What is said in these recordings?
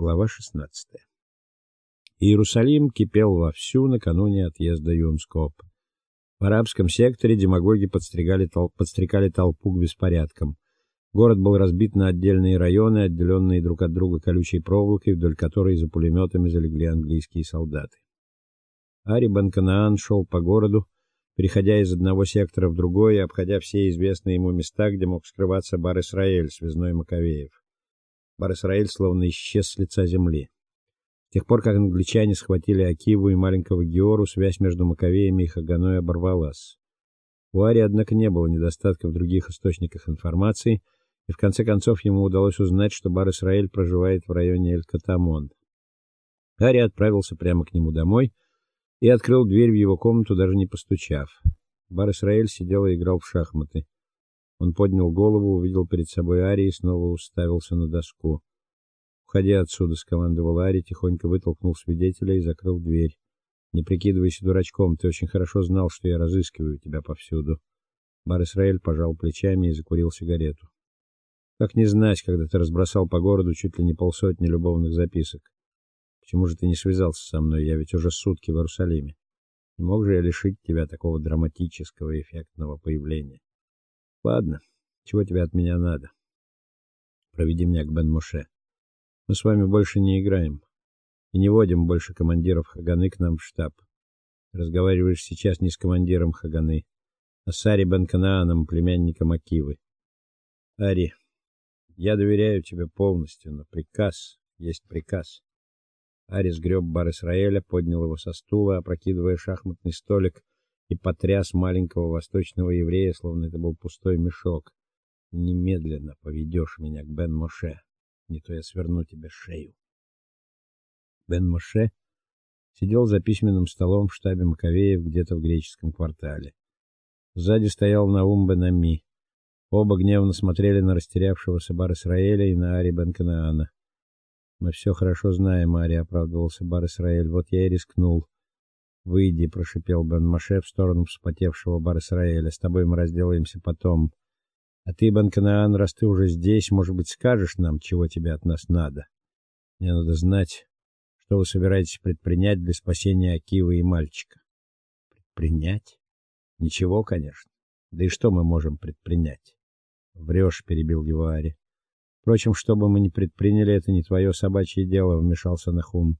Глава 16. Иерусалим кипел вовсю накануне отъезда Юнскоп. В арабском секторе демагоги подстригали толп, подстрекали толпу к беспорядкам. Город был разбит на отдельные районы, отделенные друг от друга колючей проволокой, вдоль которой за пулеметами залегли английские солдаты. Ари Банканаан шел по городу, переходя из одного сектора в другой и обходя все известные ему места, где мог скрываться Бар-Исраэль, связной Маковеев. Бар-Исраэль словно исчез с лица земли. С тех пор, как англичане схватили Акиву и маленького Геору, связь между Маковеями и Хаганой оборвалась. У Ари, однако, не было недостатка в других источниках информации, и в конце концов ему удалось узнать, что Бар-Исраэль проживает в районе Эль-Катамон. Ари отправился прямо к нему домой и открыл дверь в его комнату, даже не постучав. Бар-Исраэль сидел и играл в шахматы. Он поднял голову, увидел перед собой Ари и снова уставился на доску. "Уходи отсюда", скомандовал Ари, тихонько вытолкнул свидетеля и закрыл дверь. "Не прикидывайся дурачком, ты очень хорошо знал, что я разыскиваю тебя повсюду". Бар Исраэль пожал плечами и закурил сигарету. Как не знать, когда ты разбросал по городу чуть ли не полсотни любовных записок? Почему же ты не связался со мной? Я ведь уже сутки в Иерусалиме. Не мог же я лишить тебя такого драматического и эффектного появления? Ладно, чего тебе от меня надо? Проведи меня к Бен-Моше. Мы с вами больше не играем и не водим больше командиров Хаганы к нам в штаб. Разговариваешь сейчас не с командиром Хаганы, а с Ари Бен-Канааном, племянником Акивы. Ари, я доверяю тебе полностью, но приказ есть приказ. Ари сгреб бар Исраэля, поднял его со стула, опрокидывая шахматный столик и потряс маленького восточного еврея, словно это был пустой мешок. Немедленно поведешь меня к Бен-Моше, не то я сверну тебе шею. Бен-Моше сидел за письменным столом в штабе Маковеев где-то в греческом квартале. Сзади стоял Наум Бен-Ами. Оба гневно смотрели на растерявшегося бар Исраэля и на Ари Бен-Канаана. Мы все хорошо знаем, Ари, оправдывался бар Исраэль. Вот я и рискнул. Выйди, прошипел Бен Маше в сторону вспотевшего Бар-Исраэля. С тобой мы разделаемся потом. А ты, Бен Канаан, раз ты уже здесь, может быть, скажешь нам, чего тебе от нас надо? Мне надо знать, что вы собираетесь предпринять для спасения Акивы и мальчика. Предпринять? Ничего, конечно. Да и что мы можем предпринять? Врешь, перебил его Ари. Впрочем, что бы мы ни предприняли, это не твое собачье дело, вмешался Нахум.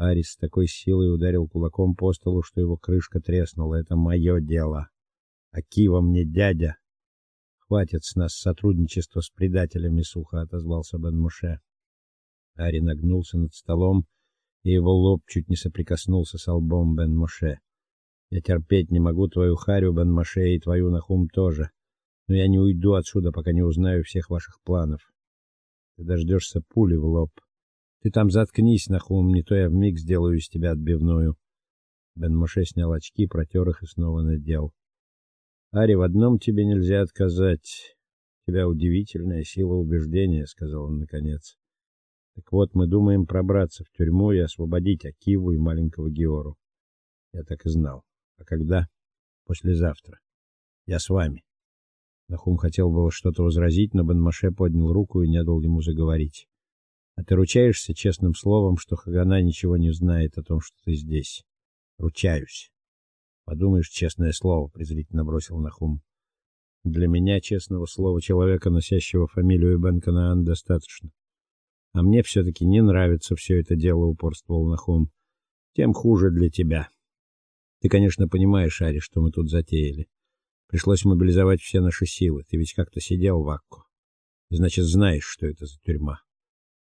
Арис с такой силой ударил кулаком по столу, что его крышка треснула. Это мое дело. Акива мне дядя. Хватит с нас сотрудничества с предателями, сухо отозвался Бен-Муше. Ари нагнулся над столом, и его лоб чуть не соприкоснулся с лбом Бен-Муше. Я терпеть не могу твою харю, Бен-Муше, и твою Нахум тоже. Но я не уйду отсюда, пока не узнаю всех ваших планов. Ты дождешься пули в лоб. Ты там заткнись, Нахум, не то я вмиг сделаю из тебя отбивную. Бен Моше снял очки, протер их и снова надел. Ари, в одном тебе нельзя отказать. У тебя удивительная сила убеждения, сказал он наконец. Так вот, мы думаем пробраться в тюрьму и освободить Акиву и маленького Геору. Я так и знал. А когда? Послезавтра. Я с вами. Нахум хотел было что-то возразить, но Бен Моше поднял руку и не дал ему заговорить. А ты ручаешься честным словом, что Хагана ничего не знает о том, что ты здесь? Ручаюсь. Подумаешь, честное слово, презрительно бросил Нахум. Для меня честного слова человека, носящего фамилию Ибн Канаан, достаточно. А мне все таки не нравится все это дело, упорствовал Нахум. Тем хуже для тебя. Ты, конечно, понимаешь, Ари, что мы тут затеяли. Пришлось мобилизовать все наши силы. Ты ведь как-то сидел в Акку. Значит, знаешь, что это за тюрьма.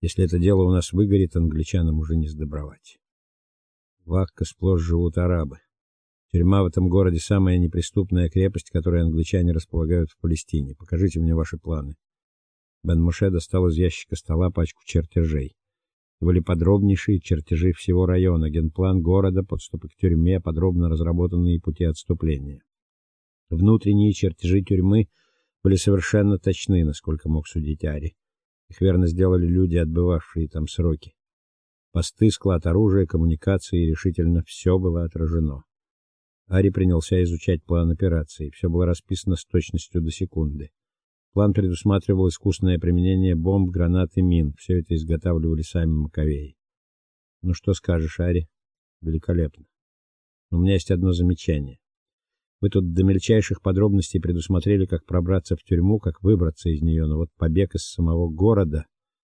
Если это дело у нас выгорит, англичанам уже не сдобровать. В Акка сплошь живут арабы. Тюрьма в этом городе самая неприступная крепость, которой англичане располагают в Палестине. Покажите мне ваши планы. Бен Моше достал из ящика стола пачку чертежей. Были подробнейшие чертежи всего района, генплан города, подступы к тюрьме, подробно разработанные пути отступления. Внутренние чертежи тюрьмы были совершенно точны, насколько мог судить Ари. Их верно сделали люди, отбывавшие там сроки. Посты, склад оружия, коммуникации, решительно все было отражено. Ари принялся изучать план операции. Все было расписано с точностью до секунды. План предусматривал искусственное применение бомб, гранат и мин. Все это изготавливали сами Маковеи. Ну что скажешь, Ари? Великолепно. У меня есть одно замечание. Вы тут до мельчайших подробностей предусмотрели, как пробраться в тюрьму, как выбраться из нее, но вот побег из самого города,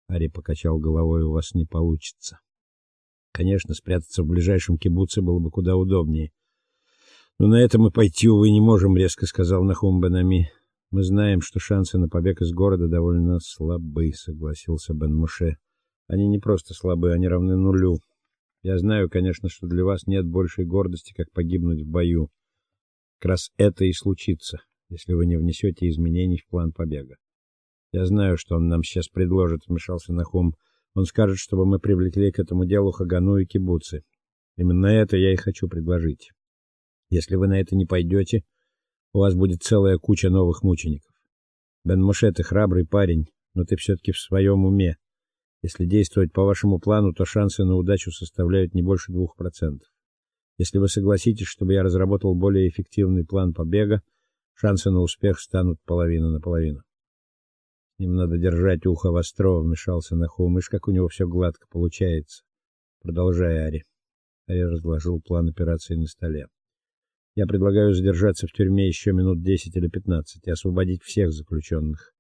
Ари покачал головой, у вас не получится. Конечно, спрятаться в ближайшем кибуце было бы куда удобнее. Но на это мы пойти увы не можем, резко сказал Нахум Бенами. Мы знаем, что шансы на побег из города довольно слабы, согласился Бен Муше. Они не просто слабы, они равны нулю. Я знаю, конечно, что для вас нет большей гордости, как погибнуть в бою. Как раз это и случится, если вы не внесете изменений в план побега. Я знаю, что он нам сейчас предложит, вмешался Нахум. Он скажет, чтобы мы привлекли к этому делу Хагану и кибуцы. Именно это я и хочу предложить. Если вы на это не пойдете, у вас будет целая куча новых мучеников. Бен Моше, ты храбрый парень, но ты все таки в своем уме. Если действовать по вашему плану, то шансы на удачу составляют не больше 2%. Если вы согласитесь, чтобы я разработал более эффективный план побега, шансы на успех станут половина на половину. Им надо держать ухо востро, вмешался Нахум, ишь как у него все гладко получается. Продолжай, Ари. Ари разложил план операции на столе. Я предлагаю задержаться в тюрьме еще минут 10 или 15 и освободить всех заключенных.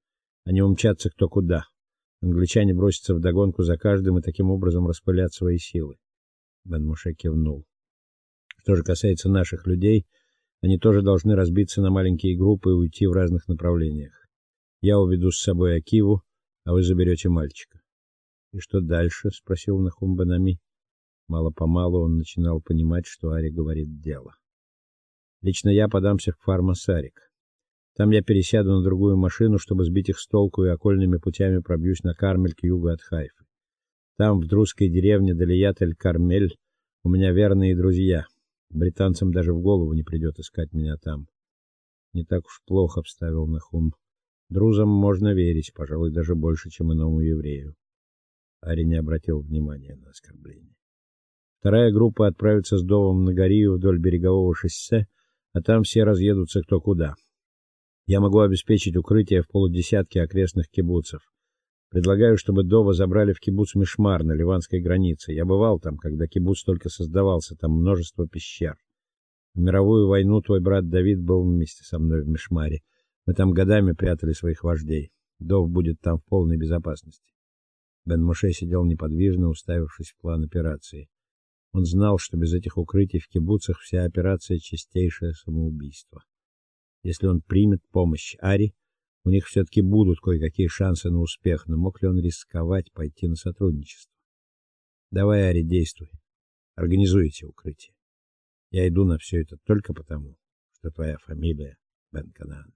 Они умчатся кто куда. Англичане бросятся в догонку за каждым и таким образом распылят свои силы. Бен Муше кивнул. Что же касается наших людей, они тоже должны разбиться на маленькие группы и уйти в разных направлениях. Я уведу с собой Акиву, а вы заберете мальчика. И что дальше, спросил Нахум Банами. Мало-помалу он начинал понимать, что Ари говорит дело. Лично я подамся в Фармасарик. Там я пересяду на другую машину, чтобы сбить их с толку и окольными путями пробьюсь на Кармель к югу от Хайфы. Там, в друзской деревне Далият-эль-Кармель, у меня верные друзья. Британцам даже в голову не придёт искать меня там. Не так уж плохо обставил Нахум. Друзам можно верить, пожалуй, даже больше, чем иному еврею. Ари не обратил внимания на оскорбление. Вторая группа отправится с Довом на Горию вдоль берегового шоссе, а там все разъедутся кто куда. Я могу обеспечить укрытие в полудесятке окрестных кибуцев. Предлагаю, чтобы Дова забрали в кибуц Мишмар на ливанской границе. Я бывал там, когда кибуц только создавался, там множество пещер. В мировую войну твой брат Давид был вместе со мной в Мишмаре. Мы там годами прятали своих вождей. Дов будет там в полной безопасности. Бен Моше сидел неподвижно, уставившись в план операции. Он знал, что без этих укрытий в кибуцах вся операция чистейшее самоубийство. Если он примет помощь Ари, у них все таки будут кое-какие шансы на успех, но мог ли он рисковать пойти на сотрудничество? Давай, Ари, действуй. Организуйте укрытие. Я иду на все это только потому, что твоя фамилия Бен-Канаан.